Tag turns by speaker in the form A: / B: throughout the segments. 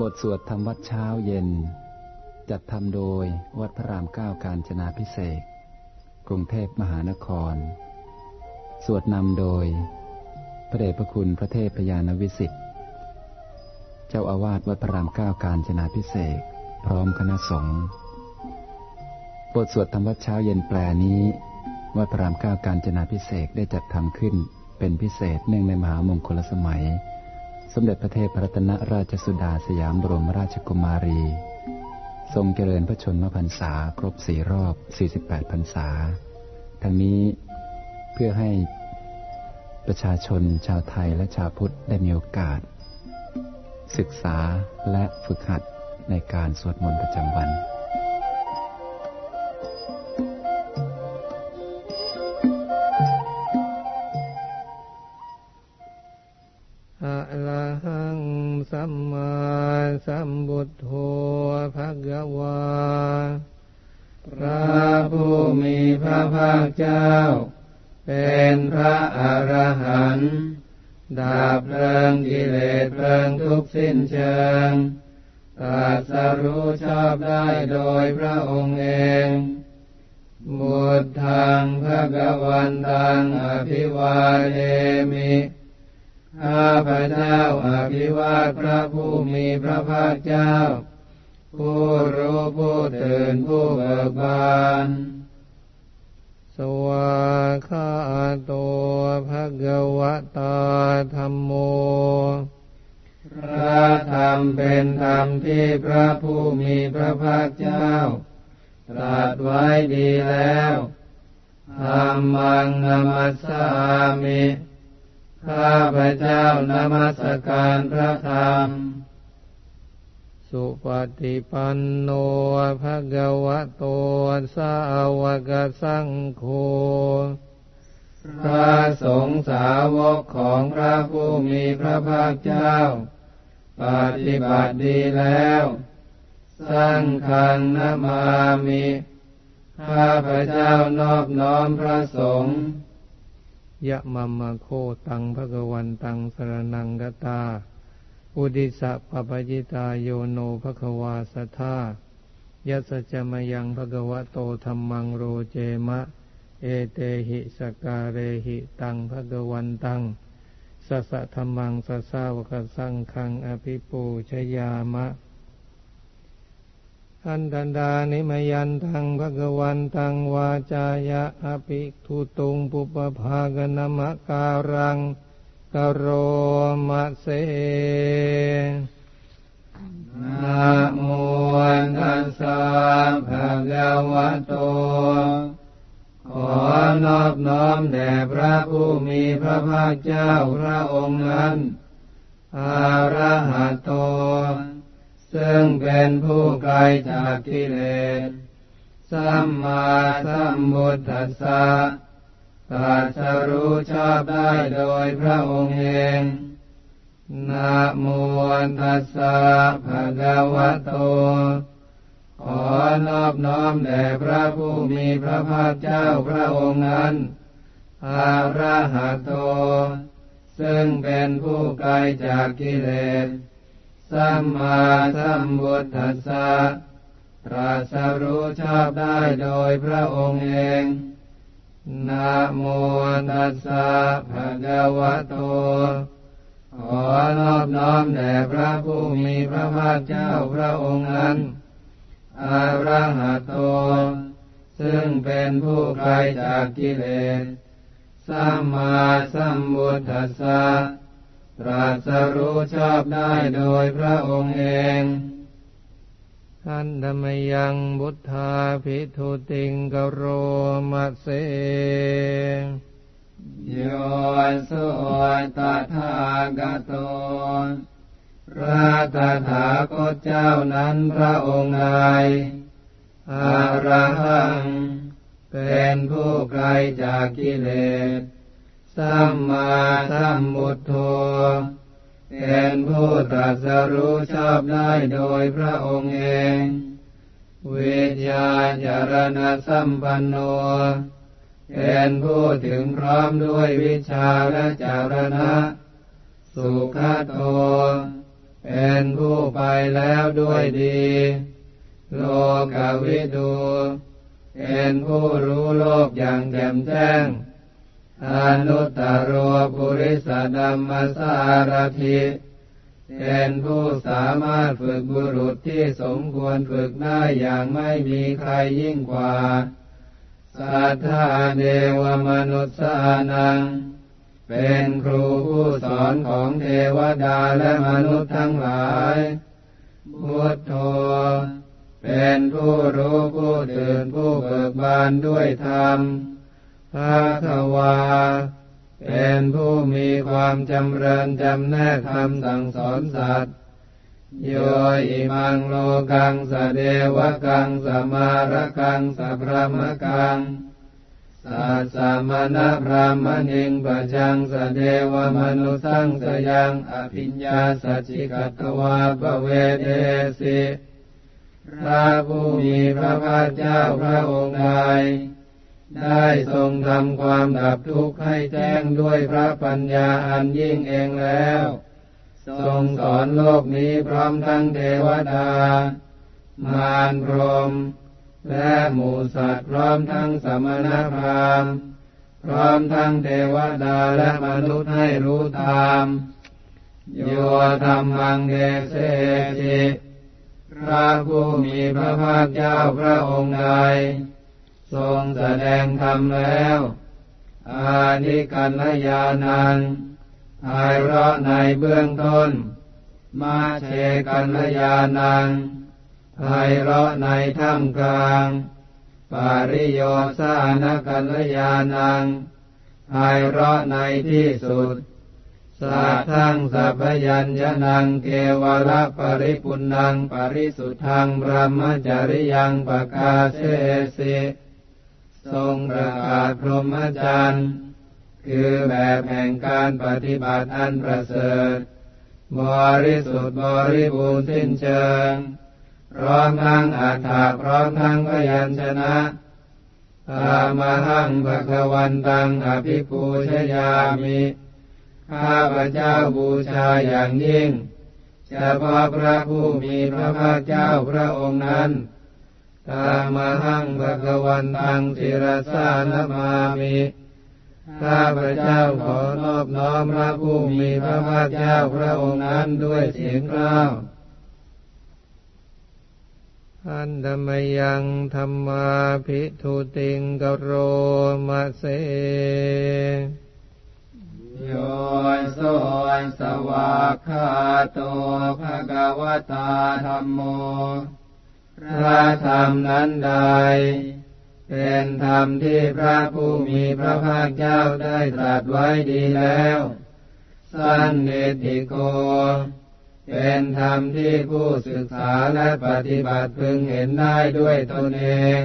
A: บทสวดธรรมวัดเช้าเย็น จัดทำโดยวัดพระรามเก้าการจนาพิเศษกรุงเทพมหานคร สวดนำโดย พระเดชพระคุณพระเทพพยานวิสิทธิ์ เจ้าอาวาสวัดพระรามเก้าการจนาพิเศษพร้อมคณะสงฆ์บทสวดธรรมวัดเช้าเย็นแปลนี้ วัดพระรามเก้าการจนาพิเศษได้จัดทำขึ้นเป็นพิเศษเนื่องในมหามงคลสมัย สมเด็จพระเทพรัตนราชสุดาสยามบรมราชกุมารี ทรงเจริญพระชนมพรรษาครบสี่รอบ 48 พรรษา ทั้งนี้เพื่อให้ประชาชนชาวไทยและชาวพุทธได้มีโอกาส ศึกษาและฝึกหัดในการสวดมนต์ประจำวัน
B: เจ้าา อุดิสะปปจิตาโยโนภะควาสัทธายัสจมยังภะวะโตธรรมังโรเจมะ เอเตหิสการเรหิตังภะวันตังสัสะธรรมังสัสาวกสังคังอภิปูชยามะอันตันดานิมยันทังภะกวันตังวาจายะอภิทุตุงปุปภากนมะการัง กโรมะเสนะโมตัสสะภะคะวะโต ขอนอบน้อมแด่พระผู้มีพระภาคเจ้าพระองค์นั้นอาระหะโต ซึ่งเป็นผู้ไกลจากกิเลส สัมมาสัมพุทธัสสะ ตรัสรู้ชอบได้โดยพระองค์เองนะโมตัสสะภะคะวะโต ขอนอบน้อมแด่พระผู้มีพระภาคเจ้าพระองค์นั้นอาระหะโต ซึ่งเป็นผู้ไกลจากกิเลส สัมมาสัมพุทธัสสะตรัสรู้ชอบได้โดยพระองค์เอง นะโมตัสสะภะคะวะโต ขอนอบน้อมแด่พระผู้มีพระภาคเจ้าพระองค์นั้นอาระหะโต ซึ่งเป็นผู้ไกลจากกิเลส สัมมาสัมพุทธัสสะตรัสรู้ชอบได้โดยพระองค์เอง ท่านธรรมยังบุทธาภิทุติงกโรมัสเสโยสุตถากโตพระตถาคตเจ้านั้นพระองค์ใดอาระหัง เป็นผู้ไกลจากกิเลส สัมมาสัมพุทโธ เป็นผู้ตรัสรู้ชอบได้โดยพระองค์เอง วิญญาจารณสัมปันโน เป็นผู้ถึงพร้อมด้วยวิชาและจารณะ สุขโต เป็นผู้ไปแล้วด้วยดี โลกวิดู เป็นผู้รู้โลกอย่างแจ่มแจ้ง อนุตตรปุริสดัมมสารถิเป็นผู้สามารถฝึกบุรุษที่สมควรฝึกได้อย่างไม่มีใครยิ่งกว่า สัทธาเดวมนุษย์สานัง เป็นครูผู้สอนของเทวดาและมนุษย์ทั้งหลายพุทโธเป็นผู้รู้ผู้ตื่นผู้เบิกบานด้วยธรรม ภาควา เป็นผู้มีความจำเริญจำแนกคำสั่งสอนสัตว์ โยอิมังโลกังสเดวกังสมารกังสพรมกังสัสสมณพรามณิงปะจังสเดวมนุสังสยังอภิญญาสัจจิกตวาปเวเดสิพระผู้มีพระภาคเจ้าพระองค์ใด ได้ทรงทำความดับทุกข์ให้แจ้งด้วยพระปัญญาอันยิ่งเองแล้ว ทรงสอนโลกนี้พร้อมทั้งเทวดา มารพรม และหมูสัตว์พร้อมทั้งสมณพราหมณ์พร้อมทั้งเทวดาและมนุษย์ให้รู้ตามโยธรรมังเดเสจิพระผู้มีพระภาคเจ้าพระองค์ใด ทรงแสดงธรรมแล้ว อานิกันลยานันภายเราะในเบื้องต้น มาเชกันลยานังภายเราะในท่ามกลาง ปาริโยสานกันลยานังภายเราะในที่สุดสัทธังสัพยัญญนังเกวระปริปุณังปริสุทธังพรมจริยังปกาเสสิ ทรงประกาศพรหมจรรย์ คือแบบแห่งการปฏิบัติอันประเสริฐ บริสุทธิ์บริบูรณ์สิ้นเชิง พร้อมทั้งอัฏฐาพร้อมทั้งพยัญชนะตามาหังภะวันตังอภิปูชยามิ ข้าพระเจ้าบูชาอย่างยิ่งเฉพาะพระผู้มีพระภาคเจ้าพระองค์นั้น ตามหังภะวันตังศิรสานมามิข้าพระเจ้าขอนอบน้อมพระผู้มีพระภาคเจ้าพระองค์นั้นด้วยเสียงกล้าวอันธรรมยังธรรมาภิทุติงกโรมะเสโยโสสวากขาโตภะกวตาธรรมโม พระธรรมนั้นใด เป็นธรรมที่พระผู้มีพระภาคเจ้าได้ตรัสไว้ดีแล้ว สันเนติโก เป็นธรรมที่ผู้ศึกษาและปฏิบัติพึงเห็นได้ด้วยตนเอง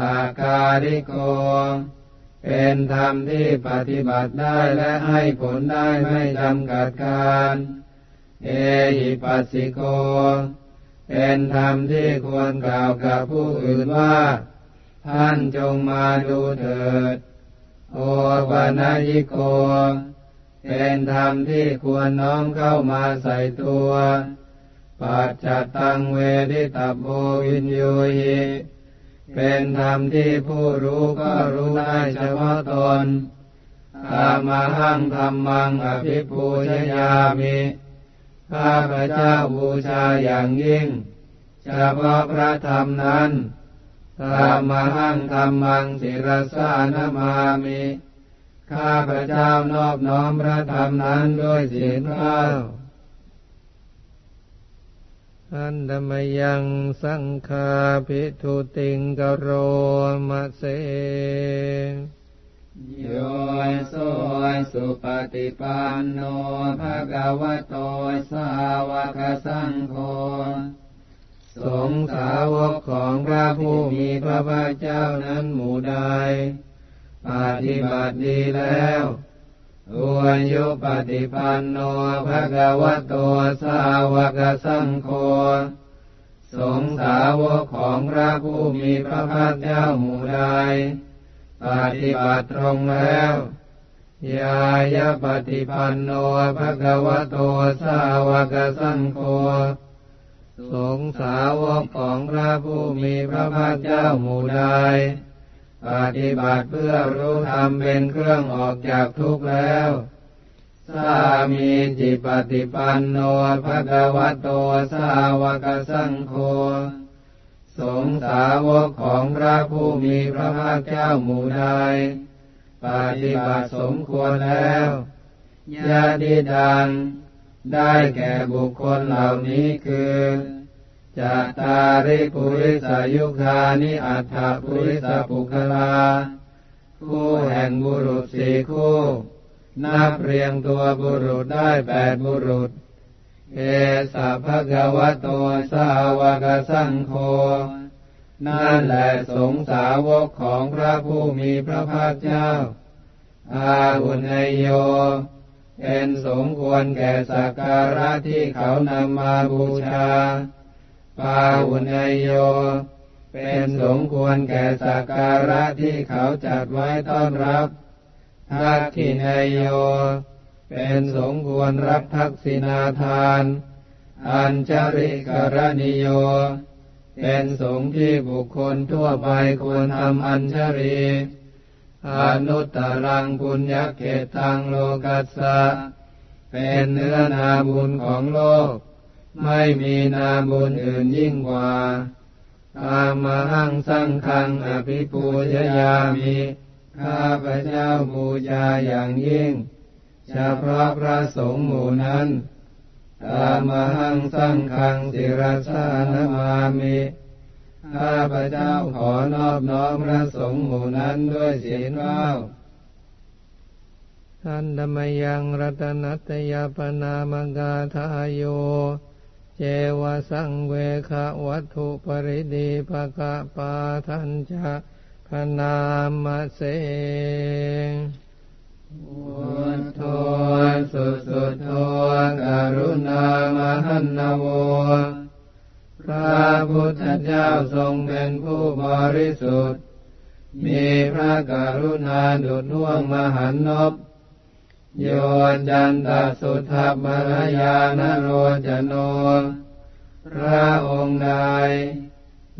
B: อาการิโก เป็นธรรมที่ปฏิบัติได้และให้ผลได้ไม่จำกัดการ เอหิปัสสิโก เป็นธรรมที่ควรกล่าวกับผู้อื่นว่า ท่านจงมาดูเถิด โอปนายิโก เป็นธรรมที่ควรน้อมเข้ามาใส่ตัวปัจจตังเวทิตาโบวินโยหิเป็นธรรมที่ผู้รู้ก็รู้ได้เฉพาะตนธรรมหังธรรมังอภิปูชยามิ ข้าพระเจ้าบูชาอย่างยิ่งเฉพาะพระธรรมนั้นธรรมหังธรรมังศิรสานามามิ ข้าพระเจ้านอบน้อมพระธรรมนั้นด้วยเสียงข้าอันธมยังสังฆาภิทุติงกโรมะเส โยโสสุปฏิปันโนภะกวะโตสาวกสังโฆสงสาวกของพระผู้มีพระภาคเจ้านั้นหมู่ใดปฏิบัติดีแล้วอุยุปฏิปันโนภะคะวะโตสาวกสังโฆสงสาวกของพระผู้มีพระภาคเจ้าหมู่ใด ปฏิบัติตรงแล้วยายาปฏิปันโนภะคะวะโตสาวกสังโฆสสงสาวกของพระผู้มีพระภาคเจ้าหมู่ใดปฏิบัติเพื่อรู้ธรรมเป็นเครื่องออกจากทุกข์แล้วสามีจิปฏิปันโนภะคะวะโตสาวกสังโฆ สงสาวกของพระผู้มีพระภาคเจ้าหมู่ใดปฏิบัติสมควรแล้วญาติดังได้แก่บุคคลเหล่านี้คือจัตตาริปุริสายุคานิอัฏฐปุริสปุคลา คู่แห่งบุรุษสี่คู่ นับเรียงตัวบุรุษได้แปดบุรุษ เอสัพพะวะโตสาวกสังโฆนั่นแหละสงสาวกของพระผู้มีพระภาคเจ้า อาหุนโย เป็นสมควรแก่สักการะที่เขานำมาบูชา ปาอุนโย เป็นสมควรแก่สักการะที่เขาจัดไว้ต้อนรับทักขินโย เป็นสมควรรับทักษินาทาน อัญชริกรณิโย เป็นสงฆ์ที่บุคคลทั่วไปควรทำอัญชรีอนุตตรังปุญญเขตังโลกัสสะ เป็นเนื้อนาบุญของโลก ไม่มีนาบุญอื่นยิ่งกว่าตามหังสังคังอภิปูชยามิ ข้าพระเจ้าบูชาอย่างยิ่ง เฉพาะพระสงฆ์หมู่นั้นตามหังสังคังสิรสานมามิข้าพระเจ้าขอนอบน้อมพระสงฆ์หมู่นั้นด้วยศีลว่าวทันธมยังรัตนัตยาปนามกาทายโย เจวสังเวคะวัตถุปริดีภกะปาทันจะพนามเส พุทโธสุสุโธกรุณามหันนโวพระพุทธเจ้าทรงเป็นผู้บริสุทธิ์ มีพระกรุณาดุจน่วงมหันนบโยจันตสุทัพมรยานโรจโน พระองค์ใด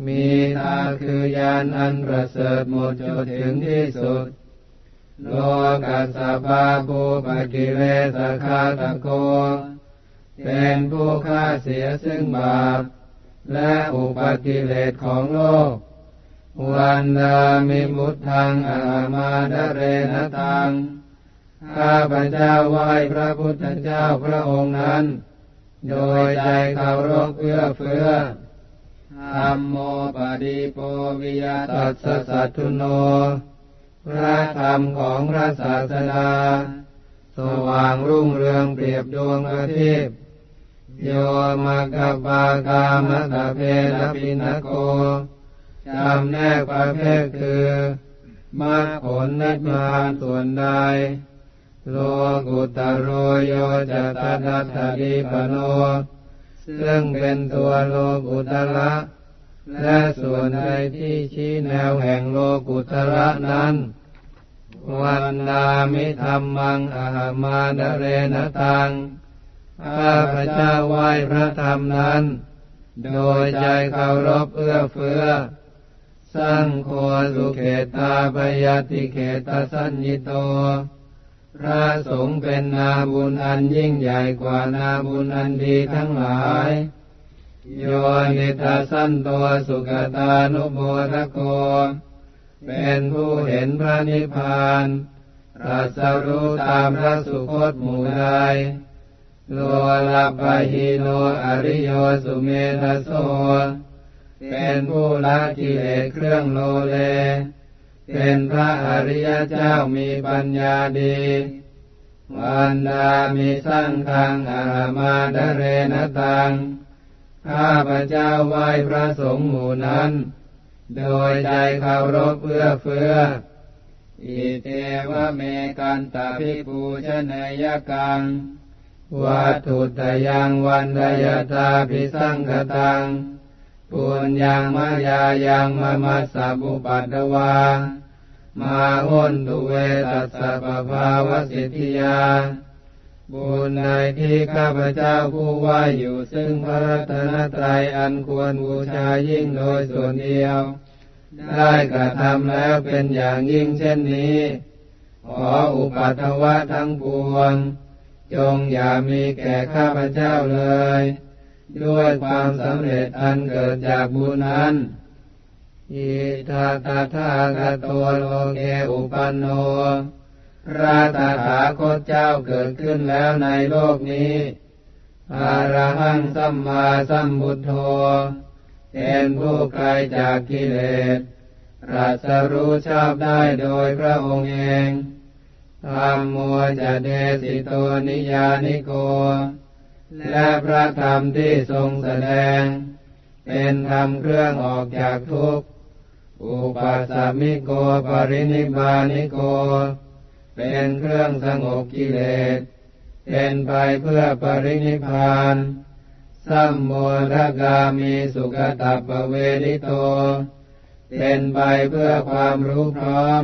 B: มีตาคือยานอันประเสริฐหมดจดถึงที่สุด โลกัสสะปาปูปกิเลสคาตะโก เป็นผู้ฆ่าเสียซึ่งบาป และอุปกิเลสของโลก วันดามิมุตทังอามาดเรนตัง ข้าพระเจ้าไหว้พระพุทธเจ้าพระองค์นั้น โดยใจเคารพเพื่อเฟื้อธรรมโมปฏิโปวิยตัสสัตตุโน พระธรรมของพระศาสดา สว่างรุ่งเรืองเปรียบดวงอาทิตย์โยมกปากามตะเพนปินโกจำแนกประเภทคือมรรคผลนิพพานส่วนใดโลกุตโรโยจตัดัตถิปโน ซึ่งเป็นตัวโลกุตระ และส่วนใดที่ชี้แนวแห่งโลกุตระนั้น วันดามิธรรมังอาหามาดเรนตัง ข้าพระเจ้าไหว้พระธรรมนั้น โดยใจเคารพเอื้อเฟื้อ สร้างโคสุเขตาปยติเขตสัญญิโต พระสงฆ์เป็นนาบุญอันยิ่งใหญ่กว่านาบุญอันดีทั้งหลาย โยนิทาสันตัวสุขตานุโมทโก เป็นผู้เห็นพระนิพพานตรัสรู้ตามพระสุคตหมู่ใดโลลาปะหิโนอริโยสุเมธโส เป็นผู้ละกิเลสเครื่องโลเล เป็นพระอริยเจ้ามีปัญญาดีวันดามีสังฆังอามาดเรนตัง ข้าพระเจ้าไหว้พระสงฆ์หมู่นั้น โดยใจเคารพเพื่อเฟื้ออิเทวเมกันตาภิปูชนยกัง วัตถุตยังวันดยตาภิสังกตัง ปุญญังมายายังมมัสสะบุปัตวา มาหุนตุเวตัสสะปภาวสิทธิยา บุญในที่ข้าพเจ้าผู้ว่าอยู่ซึ่งพระรัตนตรัยอันควรบูชายิ่งโดยส่วนเดียว ได้กระทำแล้วเป็นอย่างยิ่งเช่นนี้ ขออุปัตวะทั้งปวง จงอย่ามีแก่ข้าพเจ้าเลย ด้วยความสำเร็จอันเกิดจากบุญนั้นอิทาตาทากตัวโลเกอุปันโน พระตถาคตเจ้าเกิดขึ้นแล้วในโลกนี้อารหังสัมมาสัมพุทโธเป็นผู้ไกลจากกิเลสรัสรู้ชอบได้โดยพระองค์เองธรรมมัวจะเดสิโตนิยานิโก และพระธรรมที่ทรงแสดง เป็นธรรมเครื่องออกจากทุกข์ อุปัสสมิโกปรินิบานิโก เป็นเครื่องสงบกิเลส เป็นไปเพื่อปรินิพานสัมโมทกามีสุขตัปเวริโต เป็นไปเพื่อความรู้พร้อม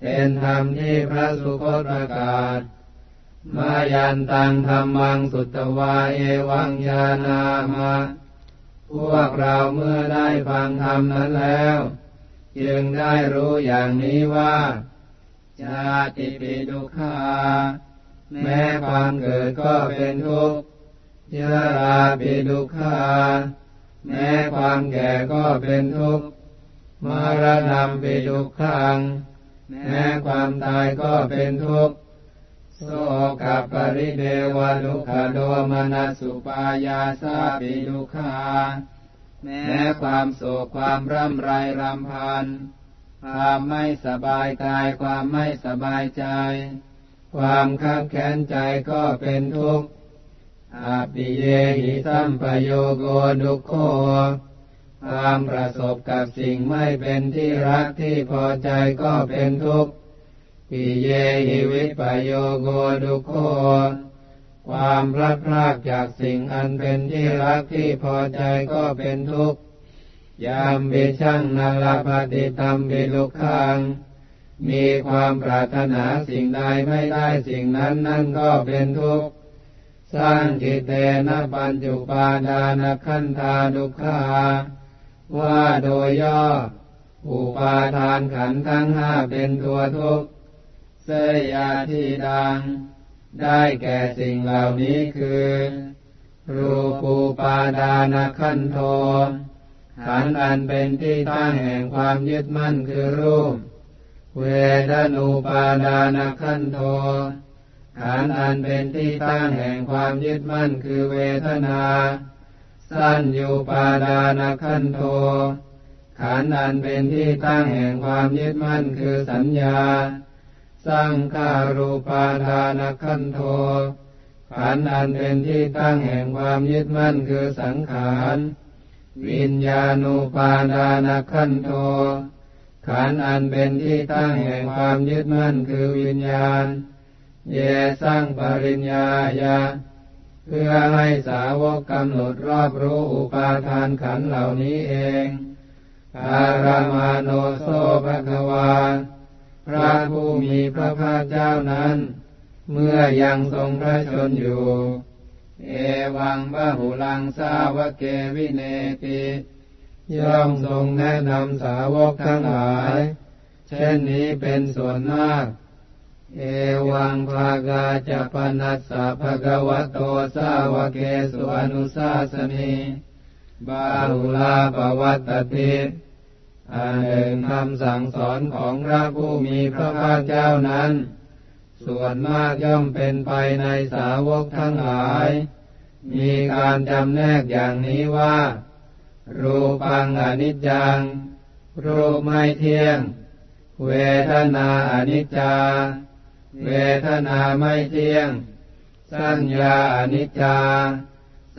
B: เป็นธรรมที่พระสุคตประกาศ มายันตังธรรมังสุตวาเอวังยานามะ พวกเราเมื่อได้ฟังธรรมนั้นแล้ว จึงได้รู้อย่างนี้ว่า ชาติปิดุขาแม้ความเกิดก็เป็นทุกข์ยาราปิดุขาแม้ความแก่ก็เป็นทุกข์มรณะปิดุขังแม้ความตายก็เป็นทุกข์โสกับปริเดวลุขโดมนัสุปายาสาปิดุขาแม้ความโศกความร่ำไรรำพัน ความไม่สบายกายความไม่สบายใจ ความขับแค้นใจก็เป็นทุกข์อาปิเยหิสัมปโยโกดุโคความประสบกับสิ่งไม่เป็นที่รักที่พอใจก็เป็นทุกข์ปิเยหิวิปโยโกดุโคความพลัดพรากจากสิ่งอันเป็นที่รักที่พอใจก็เป็นทุกข์ ยามบิช่างนาลาปฏิธรรมบิลุคัง มีความปรารถนาสิ่งใดไม่ได้สิ่งนั้นนั่นก็เป็นทุกข์ สร้างจิตเตนะปัญจุปาดานขันธาดุขาว่าโดยย่อ อุปาทานขันทั้งห้าเป็นตัวทุกข์ เสยาที่ดัง ได้แก่สิ่งเหล่านี้คือ รูปูปาดานขันโท ขันอันเป็นที่ตั้งแห่งความยึดมั่นคือรูป เวทนูปาดานขันโทขันอันเป็นที่ตั้งแห่งความยึดมั่นคือเวทนา สั้นอยู่ปาดานขันโทขันอันเป็นที่ตั้งแห่งความยึดมั่นคือสัญญา สร้างคารูปาทานขันโทขันอันเป็นที่ตั้งแห่งความยึดมั่นคือสังขาร วิญญาณุปาดานขันโทขันอันเป็นที่ตั้งแห่งความยึดมั่นคือวิญญาณ เยสร้างปริญญาญาเพื่อให้สาวกกำหนดรอบรู้อุปาทานขันเหล่านี้เองปารามาโนโซภควา พระผู้มีพระภาคเจ้านั้น เมื่อยังทรงพระชนอยู่ เอวังบะหุลังสาวเกวิเนติย่อมทรงแนะนำสาวกทั้งหลาย เช่นนี้เป็นส่วนมาก เอวังภากาจะปนัสสะภะกวะโตสาวเกสุอนุสาสนีบาหุลาปวัตติอันหนึ่งคำสั่งสอนของพระผู้มีพระภาคเจ้านั้น ส่วนมากย่อมเป็นไปในสาวกทั้งหลาย มีการจำแนกอย่างนี้ว่า รูปังอนิจจัง รูปไม่เที่ยง เวทนาอนิจจา เวทนาไม่เที่ยง สัญญาอนิจจา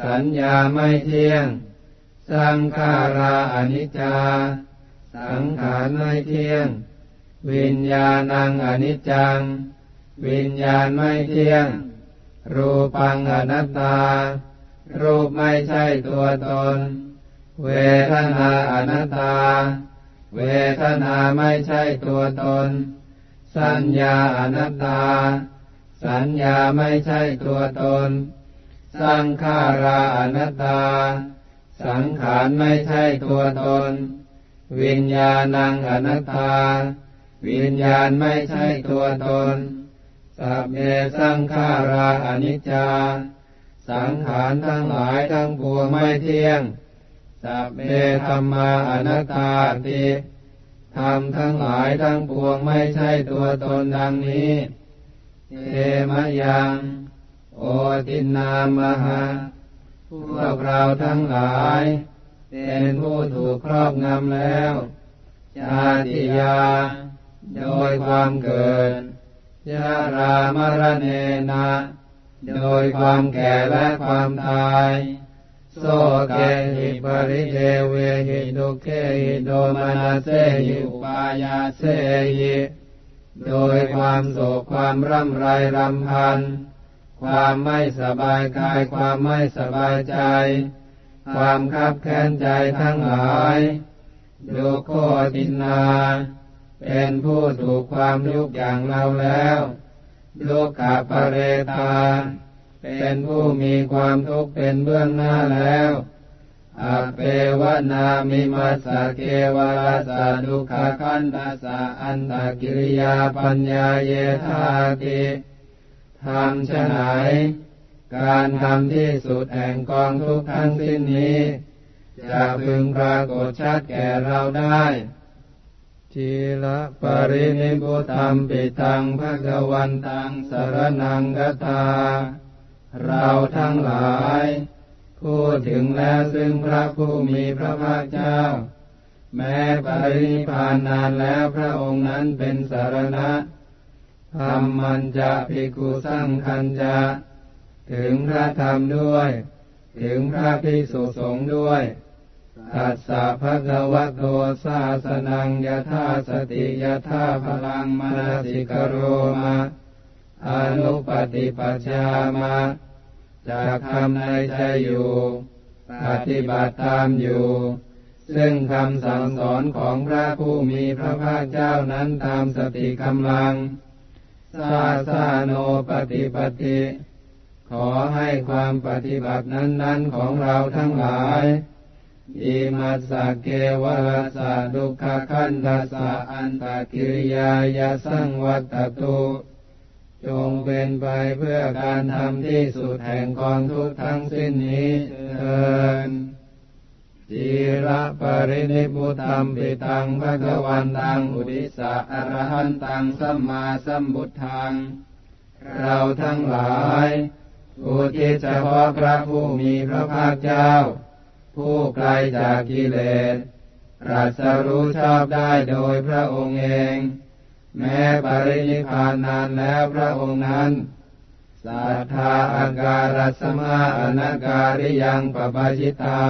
B: สัญญาไม่เที่ยง สังขาราอนิจจา สังขารไม่เที่ยง วิญญาณังอนิจจัง วิญญาณไม่เที่ยง รูปังอนัตตา รูปไม่ใช่ตัวตน เวทนาอนัตตา เวทนาไม่ใช่ตัวตน สัญญาอนัตตา สัญญาไม่ใช่ตัวตน สังขาราอนัตตา สังขารไม่ใช่ตัวตน วิญญาณังอนัตตา วิญญาณไม่ใช่ตัวตน สัพเพสังขาราอนิจจา สังขารทั้งหลายทั้งปวงไม่เที่ยง สัพเพธรรมาอนัตตาติธรรมทั้งหลายทั้งปวงไม่ใช่ตัวตนดังนี้เทมยัง โอตินามหาพวกเราทั้งหลาย เป็นผู้ถูกครอบงำแล้วชาติยา โดยความเกิด ยารามรเนนะ โดยความแก่และความตายโสเกหิปริเทเวหิดุเคหิโดมานาเสหิอุปายาเสหิโดยความโศกความร่ำไรรำพัน ความไม่สบายกายความไม่สบายใจ ความคับแค้นใจทั้งหลายดุโคตินา เป็นผู้ถูกความยุกอย่างเราแล้วลุกขาปเรตา เป็นผู้มีความทุกข์เป็นเบื้องหน้าแล้วอเปวนามิมาสเกวราสาดุขาคันตาสาอันตากิริยาปัญญาเยธาติทำชะไหน การทำที่สุดแห่งกองทุกข์ทั้งสิ้นนี้ จะพึงปรากฏชัดแก่เราได้ จีละปรินิพุตัมปิตังภะกวันตังสรนังกตา เราทั้งหลาย พูดถึงแล้วซึ่งพระผู้มีพระภาคเจ้า แม้ปรินิพานนานแล้วพระองค์นั้นเป็นสารณะธรรมมันจะภิกุสังคันจะ ถึงพระธรรมด้วย ถึงพระภิกษุสงฆ์ด้วย ตัสสะภะคะวะโตสาสนังยะธาสติยะธาพลังมนสิกโรมาอนุปฏิปัชามาจากทำในใจอยู่ ปฏิบัติตามอยู่ ซึ่งคำสั่งสอนของพระผู้มีพระภาคเจ้านั้นตามสติกำลัง สาสาโนปฏิปติ ขอให้ความปฏิบัตินั้น ๆ ของเราทั้งหลาย อิมัสสะเกวะสะดุขคันทัสสะอันตะกิริยายาสังวัตตุจงเป็นไปเพื่อการทำที่สุดแห่งกองทุกทั้งสิ้นนี้เถิดจีระปรินิพุตัมปิตังภะกวันตังอุดิสะอรหันตังสัมมาสัมบุทัง เราทั้งหลายอุทิศเฉพาะพระผู้มีพระภาคเจ้า ผู้ไกลจากกิเลสรัสรู้ชอบได้โดยพระองค์เอง แม้ปรินิพานนานแล้วพระองค์นั้นสัทธาอาการสมาอนาการิยังปปชิตา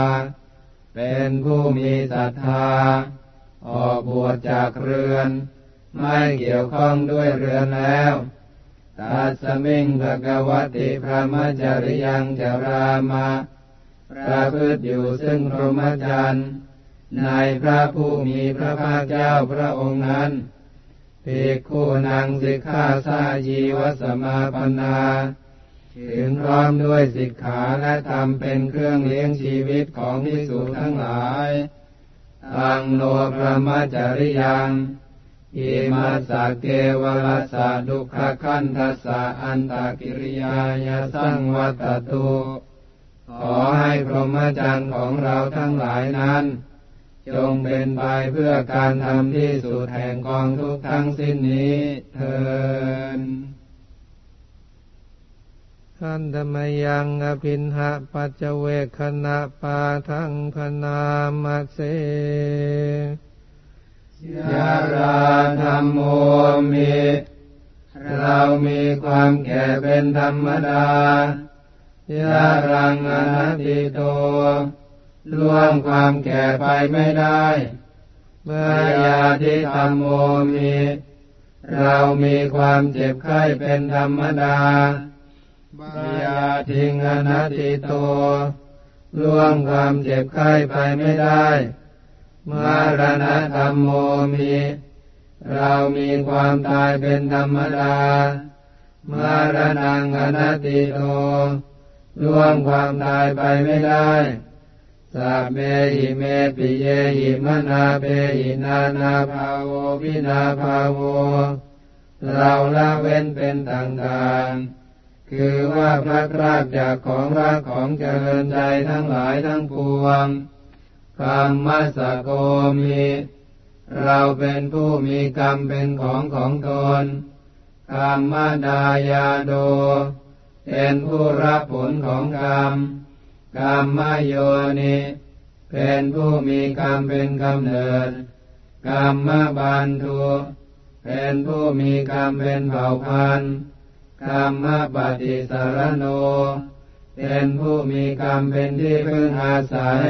B: เป็นผู้มีศรัทธา ออกบวชจากเรือน ไม่เกี่ยวข้องด้วยเรือนแล้วตัสมิงภกวติพระมจริยังจารามา ประพฤติอยู่ซึ่งพรหมจรรย์ในพระผู้มีพระภาคเจ้าพระองค์นั้นภิกขุนังสิกขาสายีวสมาปนา ถึงพร้อมด้วยสิกขาและธรรมเป็นเครื่องเลี้ยงชีวิตของภิกษุทั้งหลายตังโนพระมจริยังอิมาสาเกวลสาดุขคันทัสสะอันตากิริยายสังวัตตุ ขอให้พรหมจรรย์ของเราทั้งหลายนั้น จงเป็นไปเพื่อการทำที่สุดแห่งกองทุกทั้งสิ้นนี้เถิดขันธมยังอภินหะปัจเวคณะปาทังพนามาเสยาราธรรมโมมิ เรามีความแก่เป็นธรรมดา ยารังอนัตติโตล่วงความแก่ไปไม่ได้ เมื่อยาทิธรรมโมมี เรามีความเจ็บไข้เป็นธรรมดาบายาทิงอนัตติโตล่วงความเจ็บไข้ไปไม่ได้มารณะธรรมโมมี เรามีความตายเป็นธรรมดามารณังอนัตติโต ล่วงความตายไปไม่ได้สัพเมหิเมปิเยหิมนาเปหินานาภาโววินาภาโว เราละเว้นเป็นต่างๆ คือว่าพระรากจากของรักของเจริญใจทั้งหลายทั้งปวงกรรมสโกมิ เราเป็นผู้มีกรรมเป็นของของตนกรรมดายาโด เป็นผู้รับผลของกรรม กรรมโยนิ เป็นผู้มีกรรมเป็นกำเนิด กรรมบันทุ เป็นผู้มีกรรมเป็นเผ่าพันธุ์กรรมปฏิสารโน เป็นผู้มีกรรมเป็นที่พึ่งอาศัย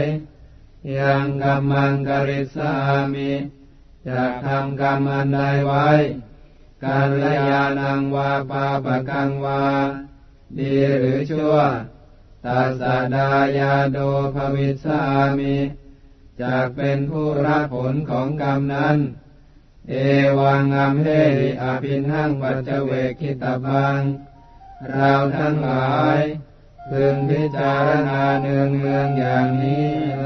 B: ยังกรรมังกริสามิจะทำกรรมอันใดไว้กัลยาณังวาปาปะกังวา ดีหรือชั่วตัสดายาโดภวิสามิจากเป็นผู้รับผลของกรรมนั้น เอวังอัมเฮริอภินหังปัจเจเวกิตาบัง เราทั้งหลายพึงพิจารณาเนืองเนืองอย่างนี้แล